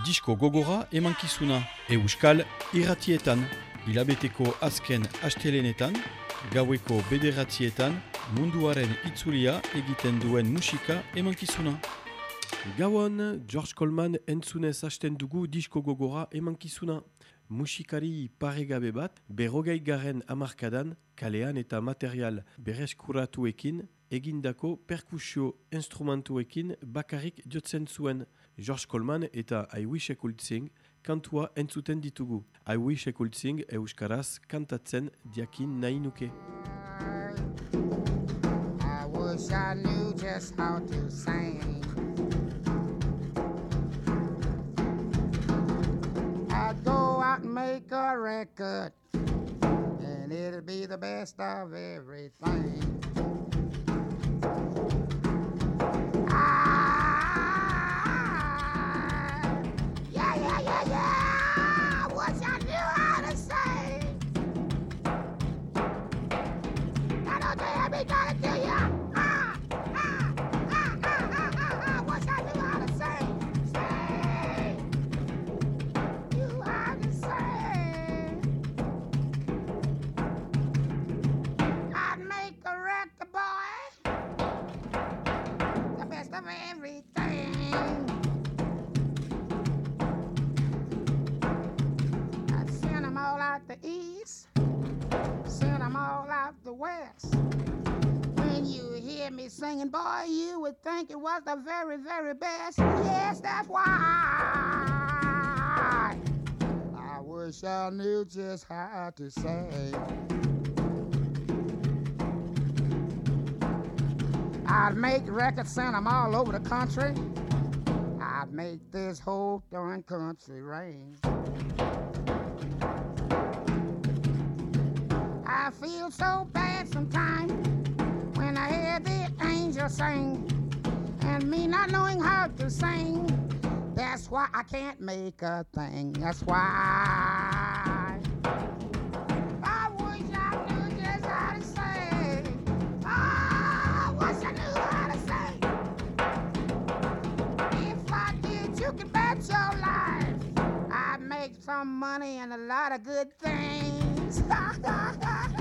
Disko gogora emankizuna Euskal irratietan. Ilabeteko azken astelenetan, gaueko bederatzietan, munduaren itzulia egiten duen musika emankizuna. Gauan, George Coleman entzunez hasten dugu disko gogora emankizuna. Musikari paregabe bat, berrogei garen amarkadan, kalean eta material berreskuratuekin, egindako perkusio instrumentuekin bakarrik jotzen zuen. George Coleman eta I Wish I Could Sing kantua entzuten ditugu. I Wish I Could Sing euskaraz kantatzen diakin nahi nuke. I wish I knew just how to sing. I'd go out and make a record, and it'll be the best of everything. Ah, west. When you hear me singing, boy, you would think it was the very, very best. Yes, that's why. I wish I knew just how to sing. I'd make records, send them all over the country. I'd make this whole darn country ring. I feel so bad sometimes when I hear the angels sing and me not knowing how to sing. That's why I can't make a thing. That's why. I wish I knew just how to sing. I wish I knew how to sing. If I did, you can bet your life I'd make some money and a lot of good things. Deus.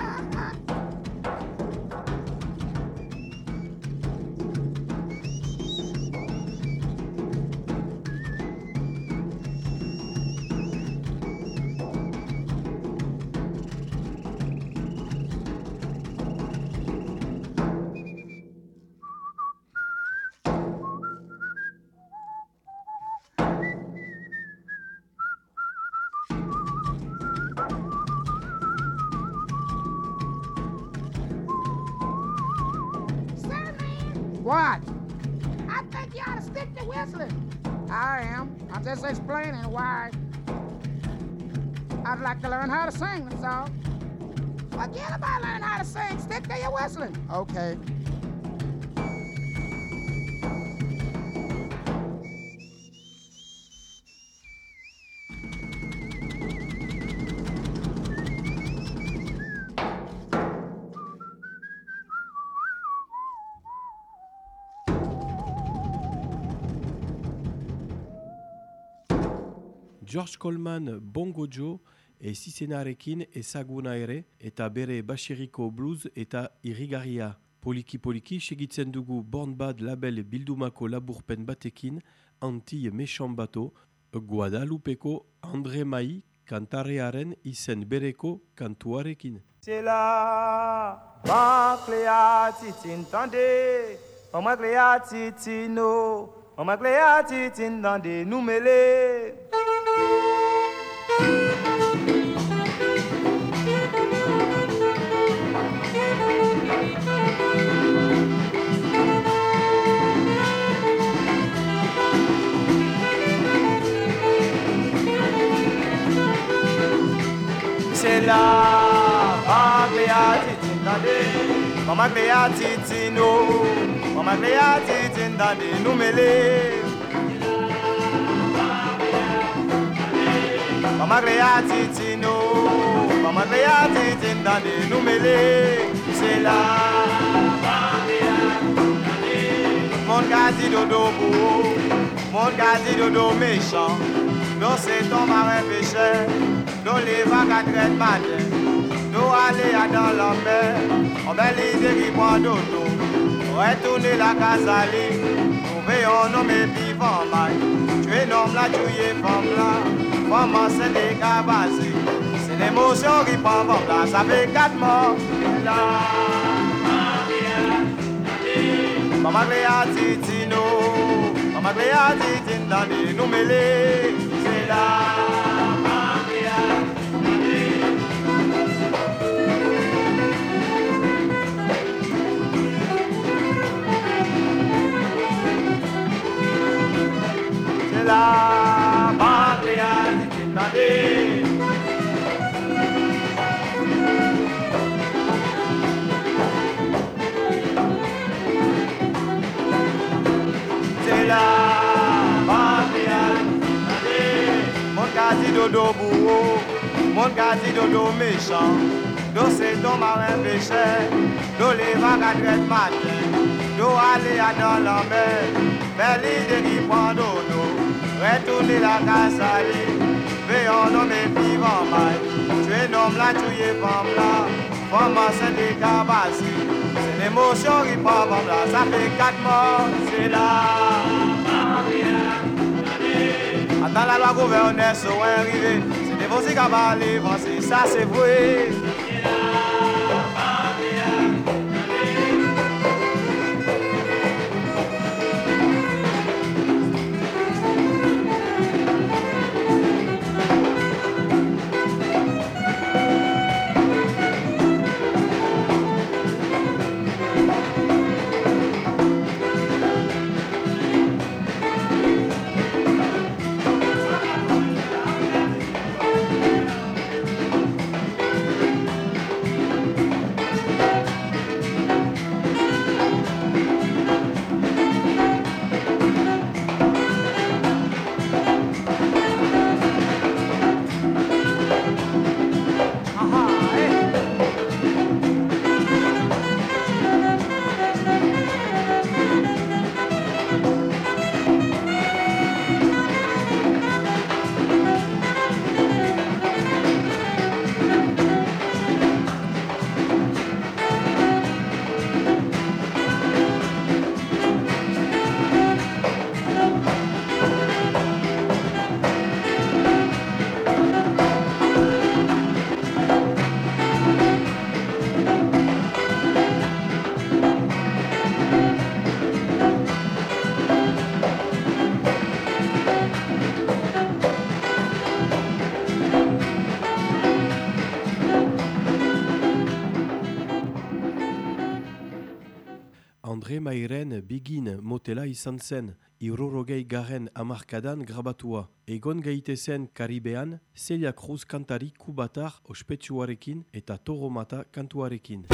Think you ought to stick to whistling. I am. I'm just explaining why. I'd like to learn how to sing, that's all. Forget about learning how to sing. Stick to your whistling. Okay. George Coleman, Bongo Joe, et Sisena Rekin et Saguna Ere, eta bere Bashiriko Blues eta Irigaria. Poliki poliki segitzen dugu Born Bad label bildumako laburpen batekin, Antille Méchant Bateau, Guadalupeko André Mai kantarearen izen bereko kantuarekin. Zela, banklea titin tande, titino, titin tande numele. Mama te titino, mama te ya titindani numele. Mama te titino, mama te ya titindani numele. C'est là, mon gazi dodo beau, mon gazi dodo méchant. Dans c'est ton marin pêchait, dans les vagues à traite. nous aller à dans la mer, on belle qui boit d'auto, retourner la casali, trouver un homme et vivant mal, tu es l'homme là, tu es femme là, maman c'est des cabasses, c'est l'émotion qui prend vent là, ça fait quatre morts, là. Maman Cléa Titino, Maman Cléa Titindani, nous mêler, c'est là. la patria est invadée. C'est la patria invadée. Mon gazi dodo bourreau, mon gazi dodo méchant. Do c'est ton marin péché, do les vagues à matin, do aller à dans la mer, mais l'idée qui prend d'eau retourner la l'île, veillons homme et vivant mal, tu es homme là, tu es femme là, femme c'est des cabasses. C'est l'émotion qui prend femme là, ça fait quatre morts, c'est là. Attends la loi gouverneur sont arrivés. C'est des voici qui c'est ça c'est vrai. Andre Mairen Bigin motela izan zen, irurogei garen amarkadan grabatua. Egon gaitezen Karibean, Celia Cruz kantari kubatar ospetsuarekin eta toromata kantuarekin.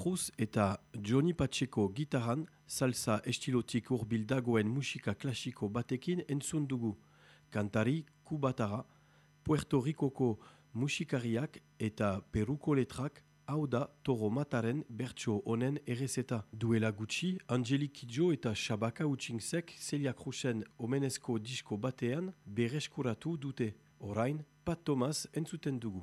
Cruz eta Johnny Pacheco gitaran salsa estilotik urbil dagoen musika klasiko batekin entzun dugu. Kantari kubatara, Puerto Ricoko musikariak eta Peruko letrak hau da Toro Mataren bertso honen errezeta. Duela gutxi, Angelik Kidjo eta Shabaka Utsinzek Celia Cruzen omenezko disko batean bereskuratu dute. Orain, Pat Thomas entzuten dugu.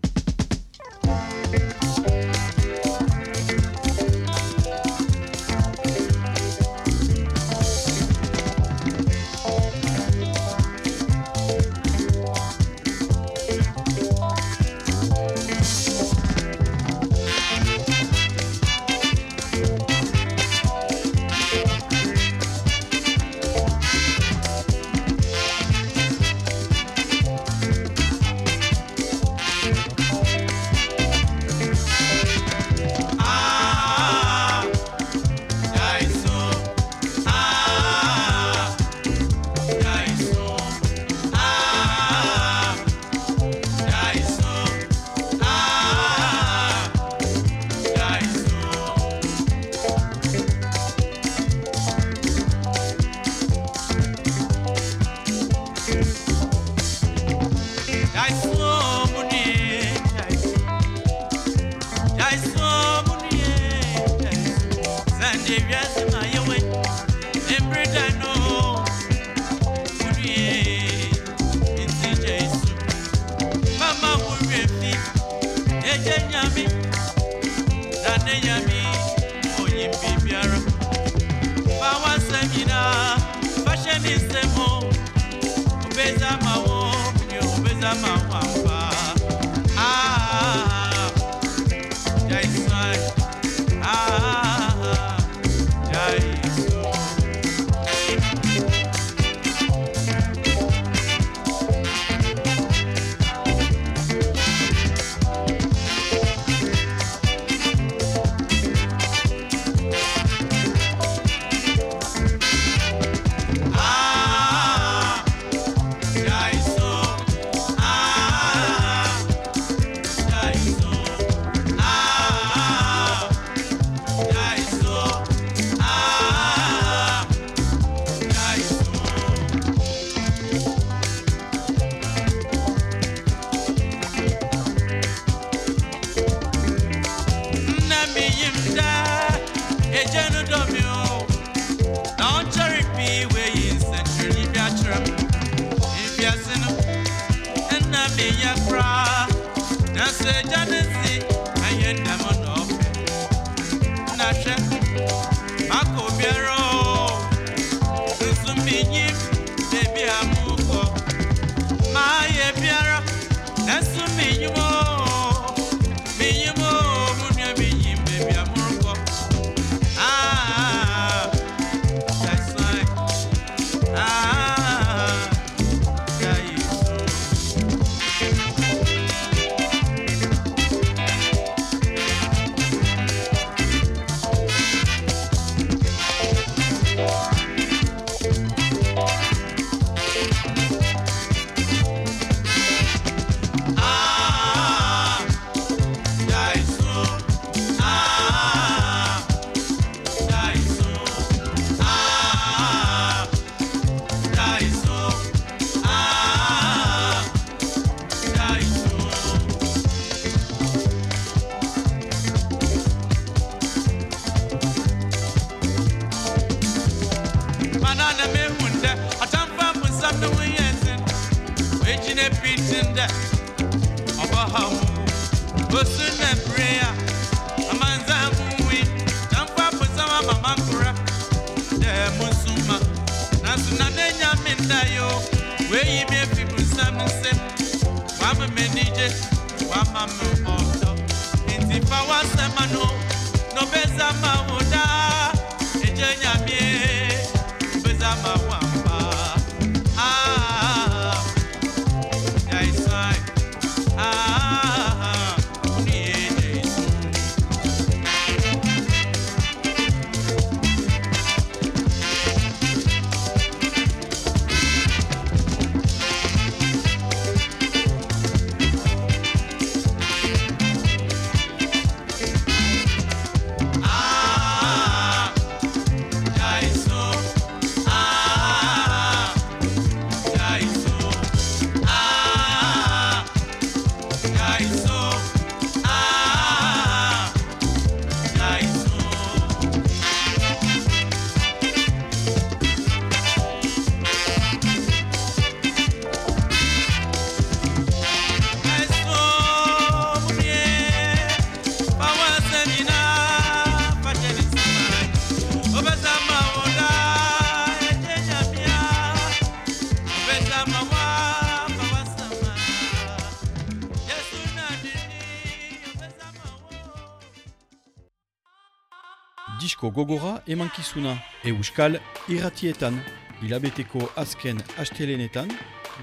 Euskadiko gogora emankizuna Euskal irratietan Ilabeteko azken astelenetan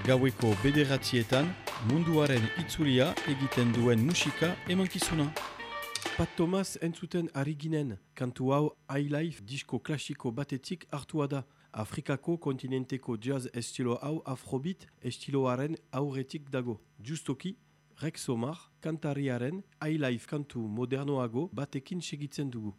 Gaueko bederatietan Munduaren itzulia egiten duen musika emankizuna Pat Thomas entzuten ariginen Kantu hau High Life disko klasiko batetik hartua da Afrikako kontinenteko jazz estilo hau afrobit estiloaren aurretik dago. Justoki, Rex Omar, kantariaren High Life kantu modernoago batekin segitzen dugu.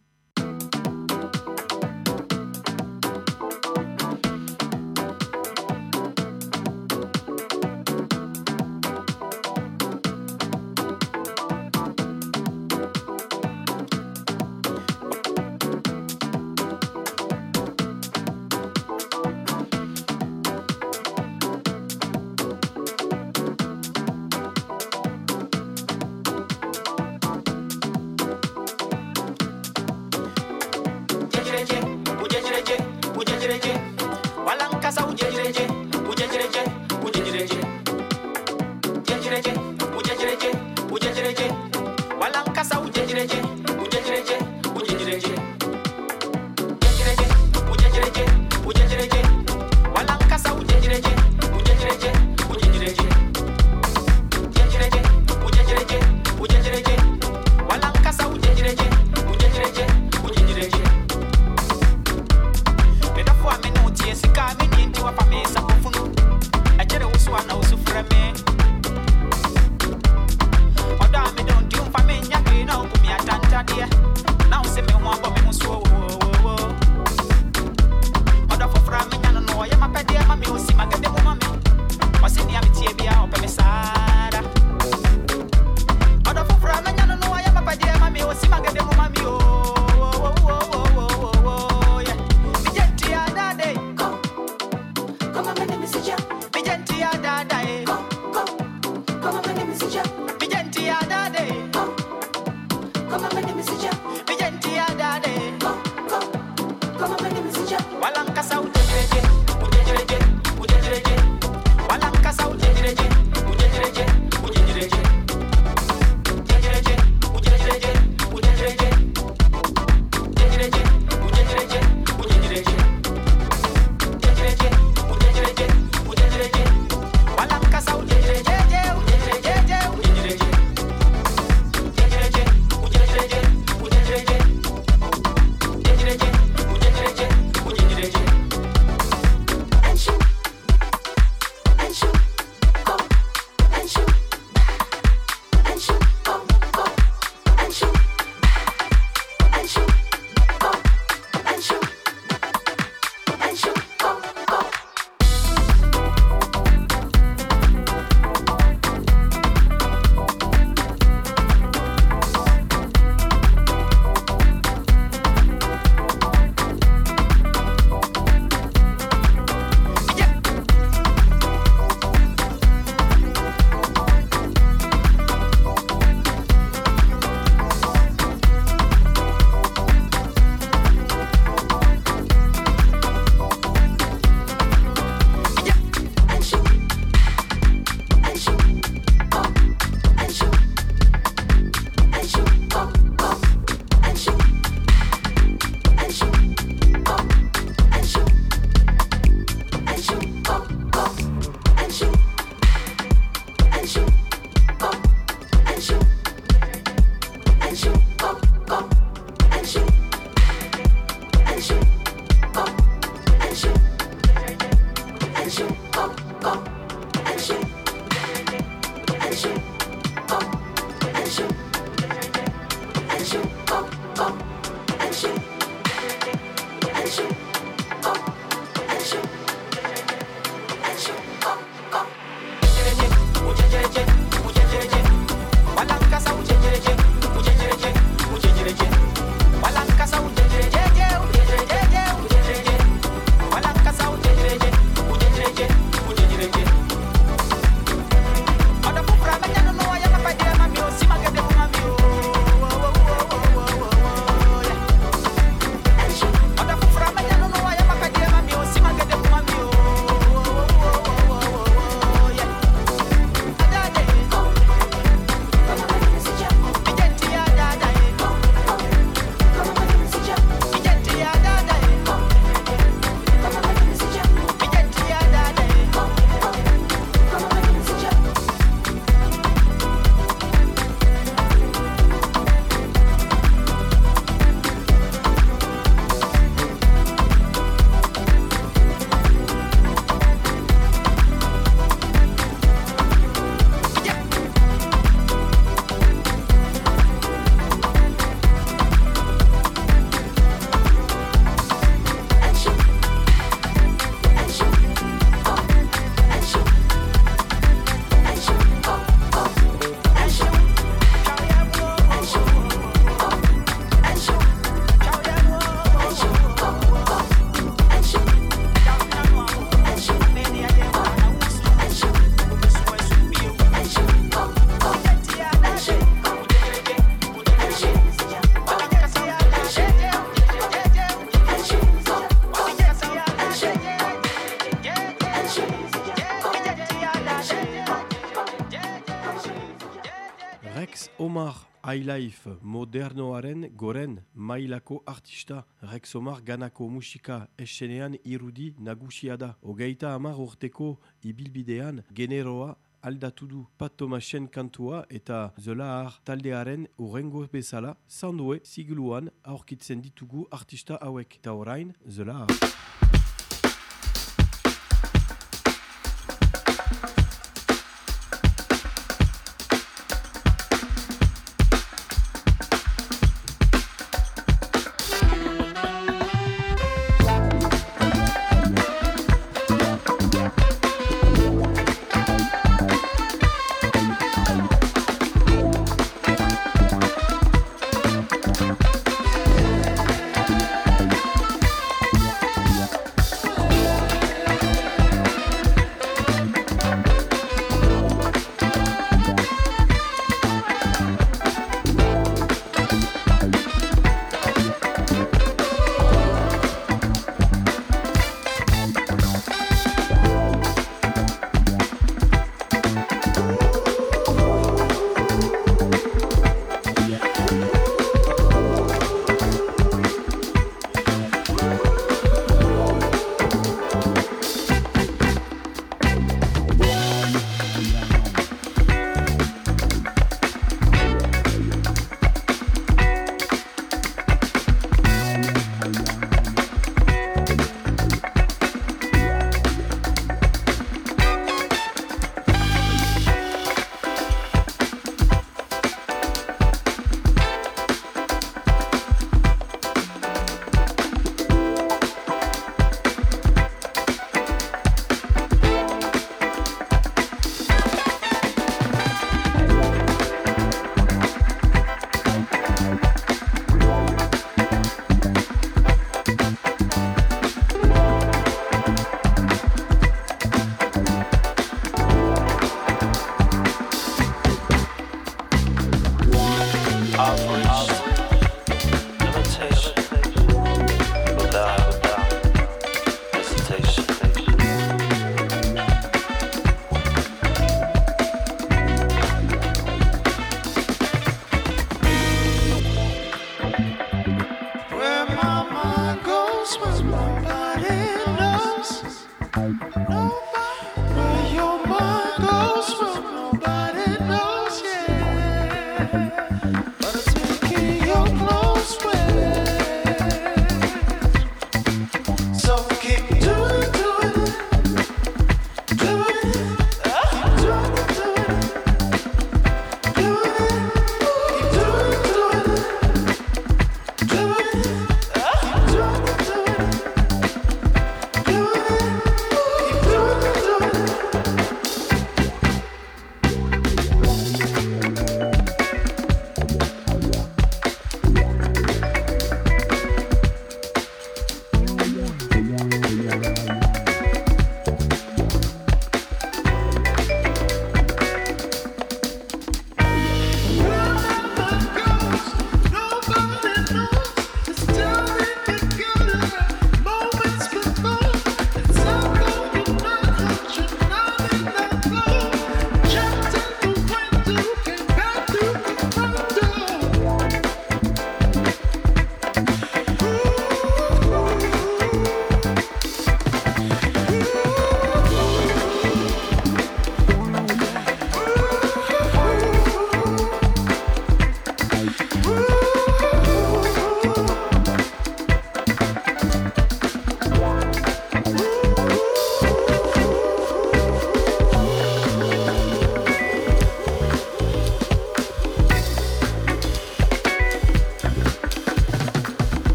Highlife modernoaren goren mailako artista Rexomar ganako musika escenean irudi nagusia da. Hogeita hamar urteko ibilbidean generoa aldatu du Pat Tomasen kantua eta Zolahar taldearen urrengo bezala zandue sigluan aurkitzen ditugu artista hauek. Eta orain, Zolahar.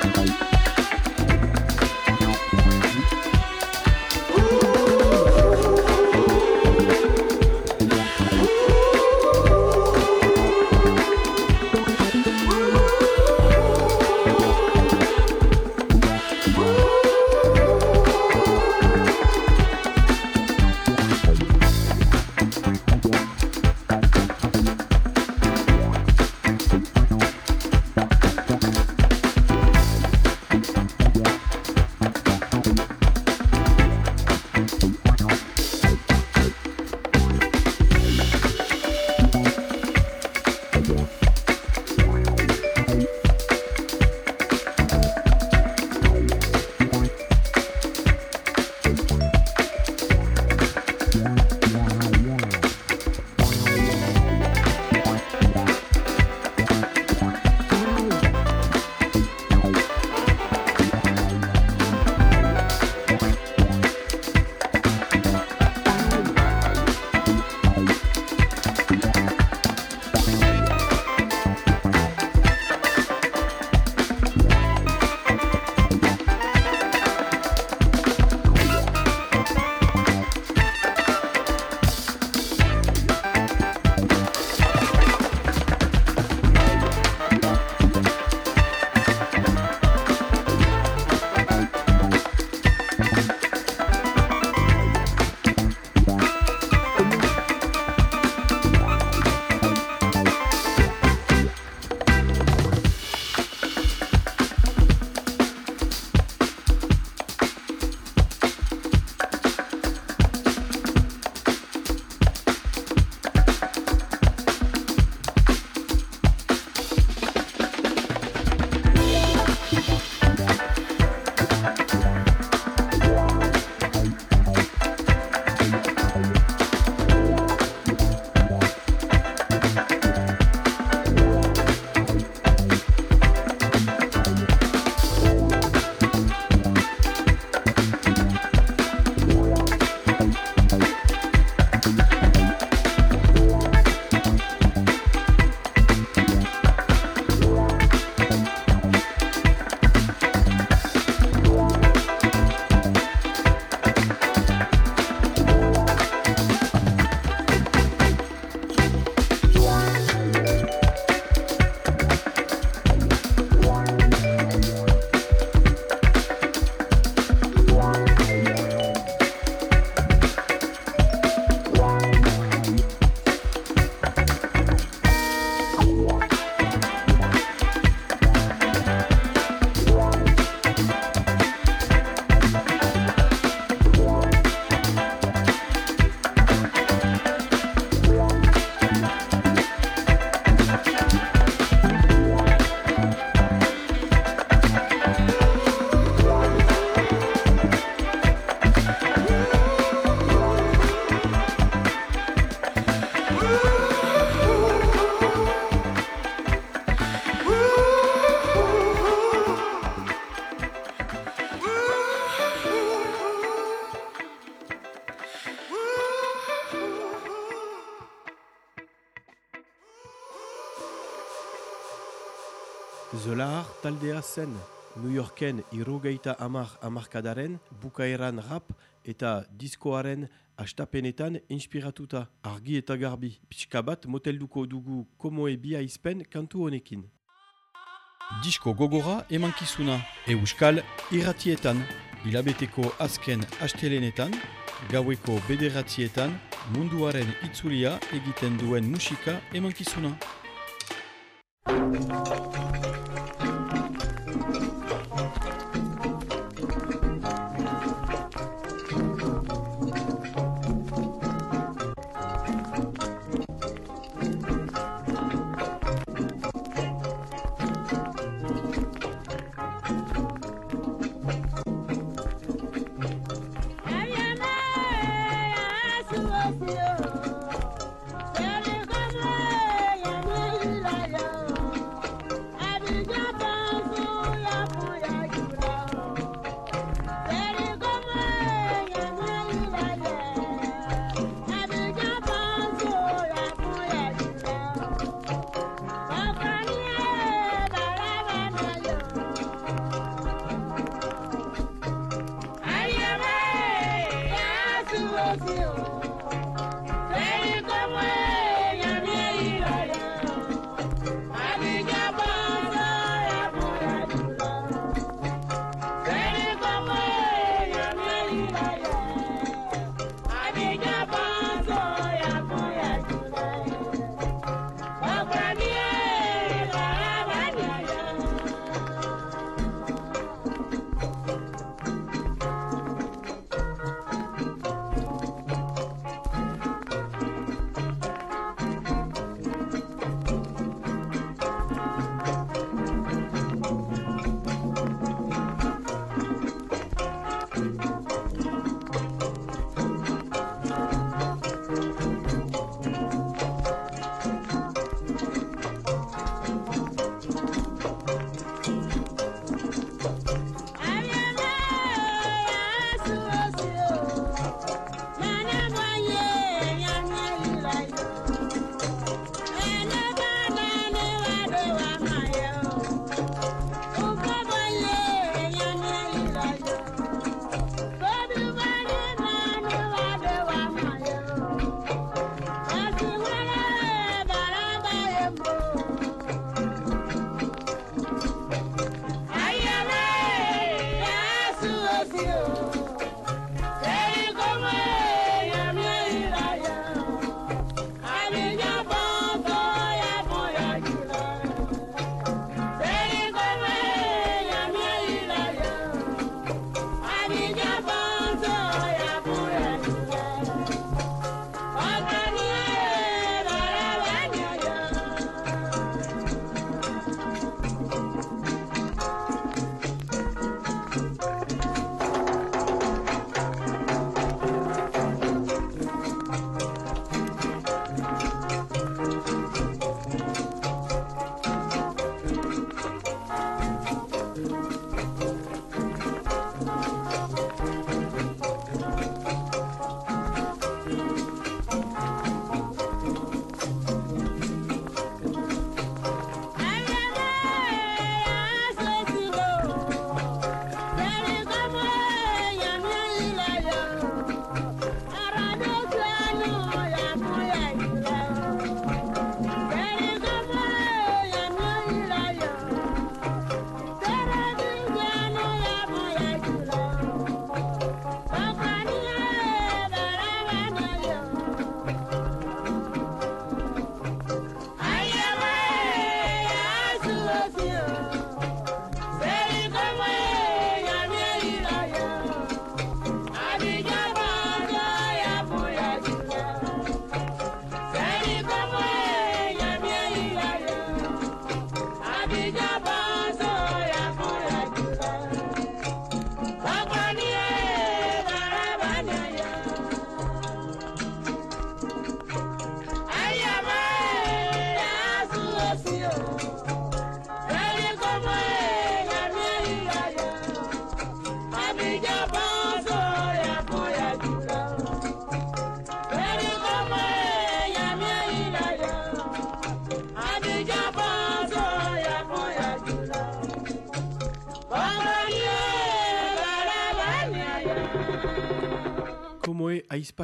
Bye. Taldea zen, New Yorken irogeita amar amarkadaren, bukaeran rap eta diskoaren astapenetan inspiratuta, argi eta garbi. Pixka bat motelduko dugu komoe bia izpen kantu honekin. Disko gogora emankizuna Euskal irratietan, hilabeteko azken astelenetan, gaueko bederatzietan, munduaren itzulia egiten duen musika emankizuna.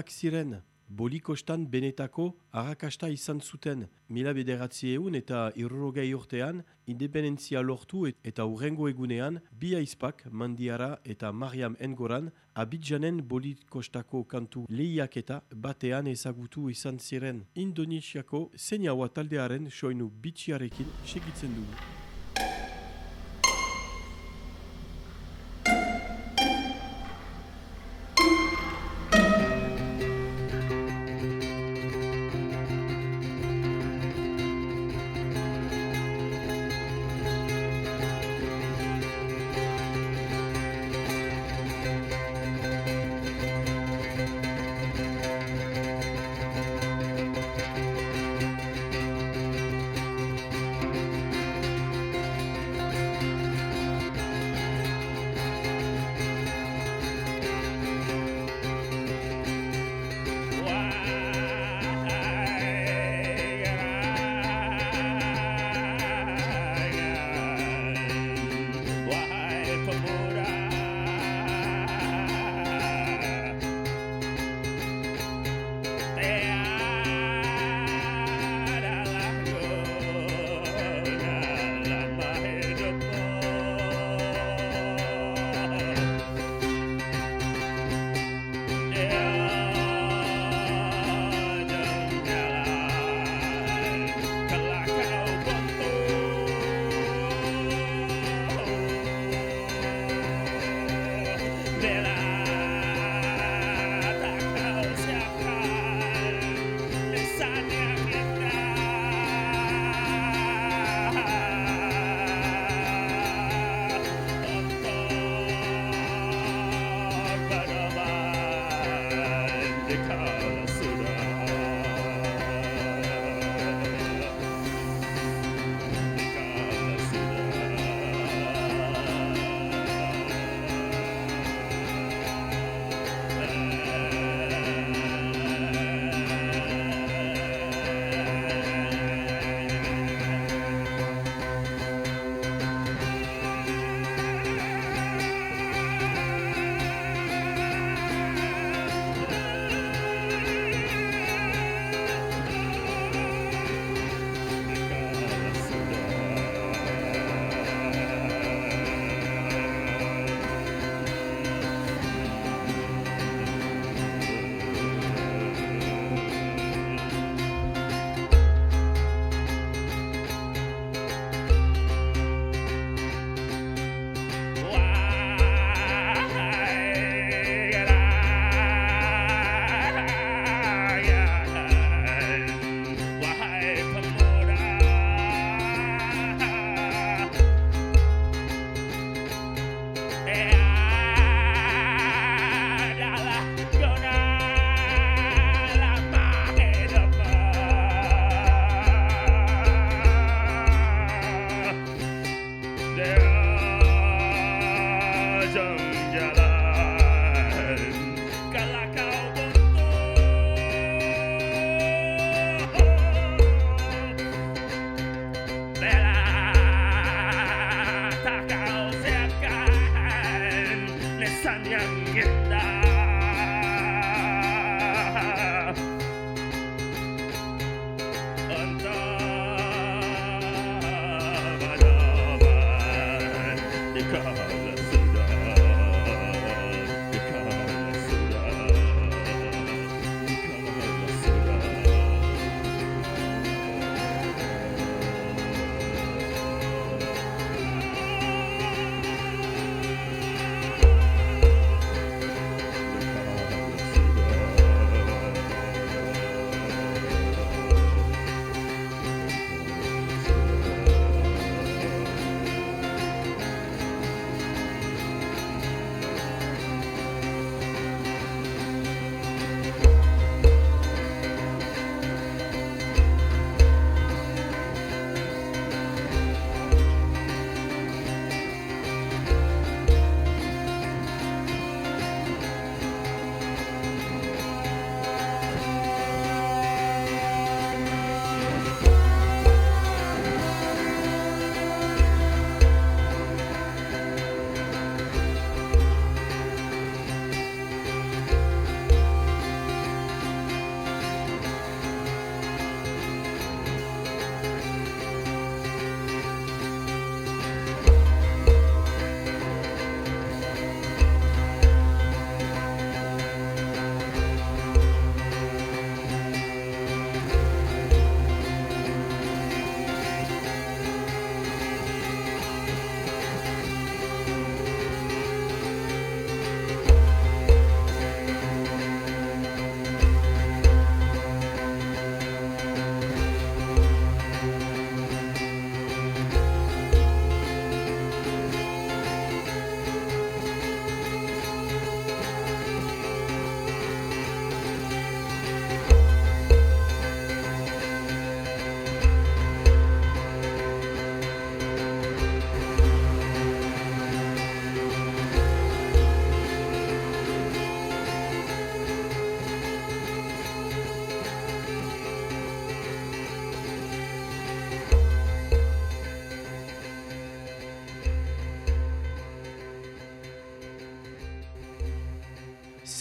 Aizpak ziren. Bolikostan benetako arrakasta izan zuten. Mila bederatzi egun eta irrogei urtean, independentzia lortu et- eta urrengo egunean, bi aizpak, Mandiara eta Mariam Engoran, Abidjanen bolikostako kantu lehiaketa batean ezagutu izan ziren. Indonesiako zeinaua taldearen soinu bitxiarekin segitzen dugu.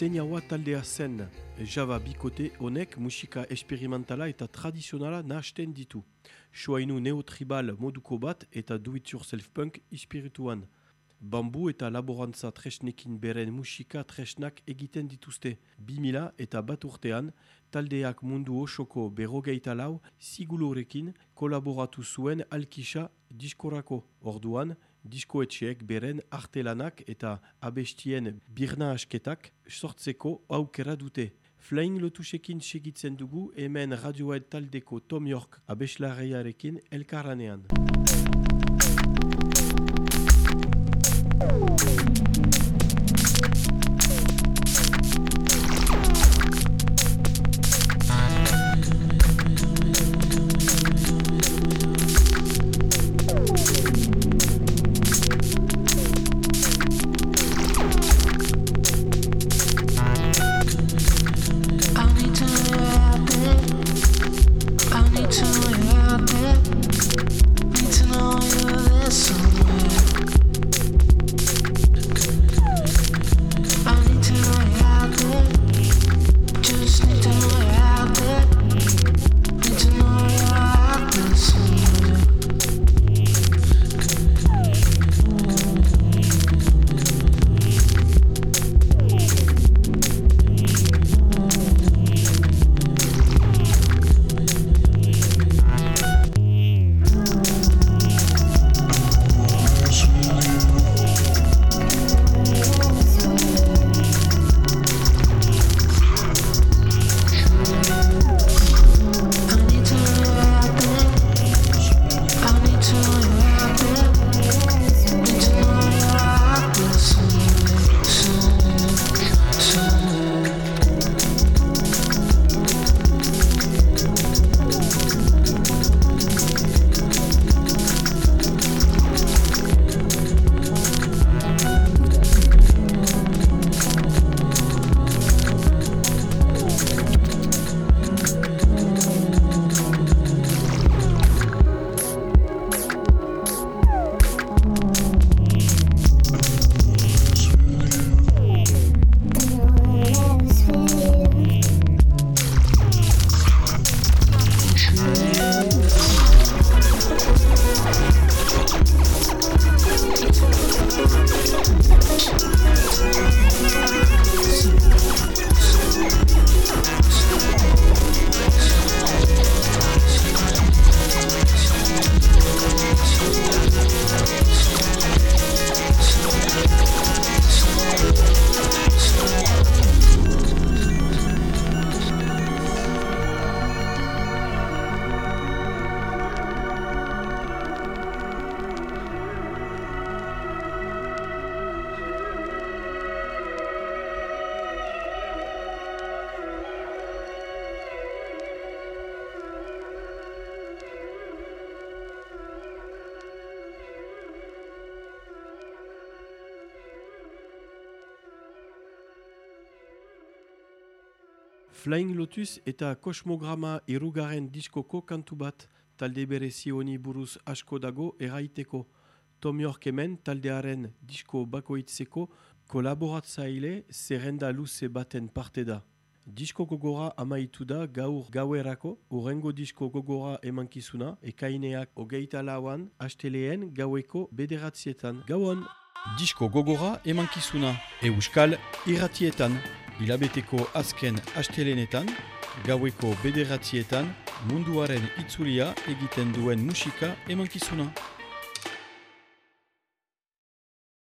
Zeinaua taldea zen Java bikote honek musika esperimentala eta tradizionala nahasten ditu. Soainu neotribal moduko bat eta do-it-yourself punk ispirituan. Bambu eta laborantza tresnekin beren musika tresnak egiten dituzte. 2000 eta bat urtean, taldeak mundu osoko berrogeita lau zigulorekin kolaboratu zuen alkisa diskorako. Orduan, diskoetxeek beren artelanak eta abestien birna asketak sortzeko aukera dute. Flying Lotusekin segitzen dugu hemen radioet taldeko Tom York abeslariarekin elkarranean. Flying Lotus eta Kosmograma irugaren diskoko kantu bat, talde berezi honi buruz asko dago eraiteko. Tom York hemen taldearen disko bakoitzeko kolaboratzaile zerrenda luze baten parte da. Disko gogora amaitu da gaur gauerako, urrengo disko gogora emankizuna, ekaineak hogeita lauan, asteleen gaueko bederatzietan. Gauan! Disko gogora emankizuna euskal irratietan. Hilabeteko azken astelenetan, gaueko bederatzietan, munduaren itzulia egiten duen musika emankizuna.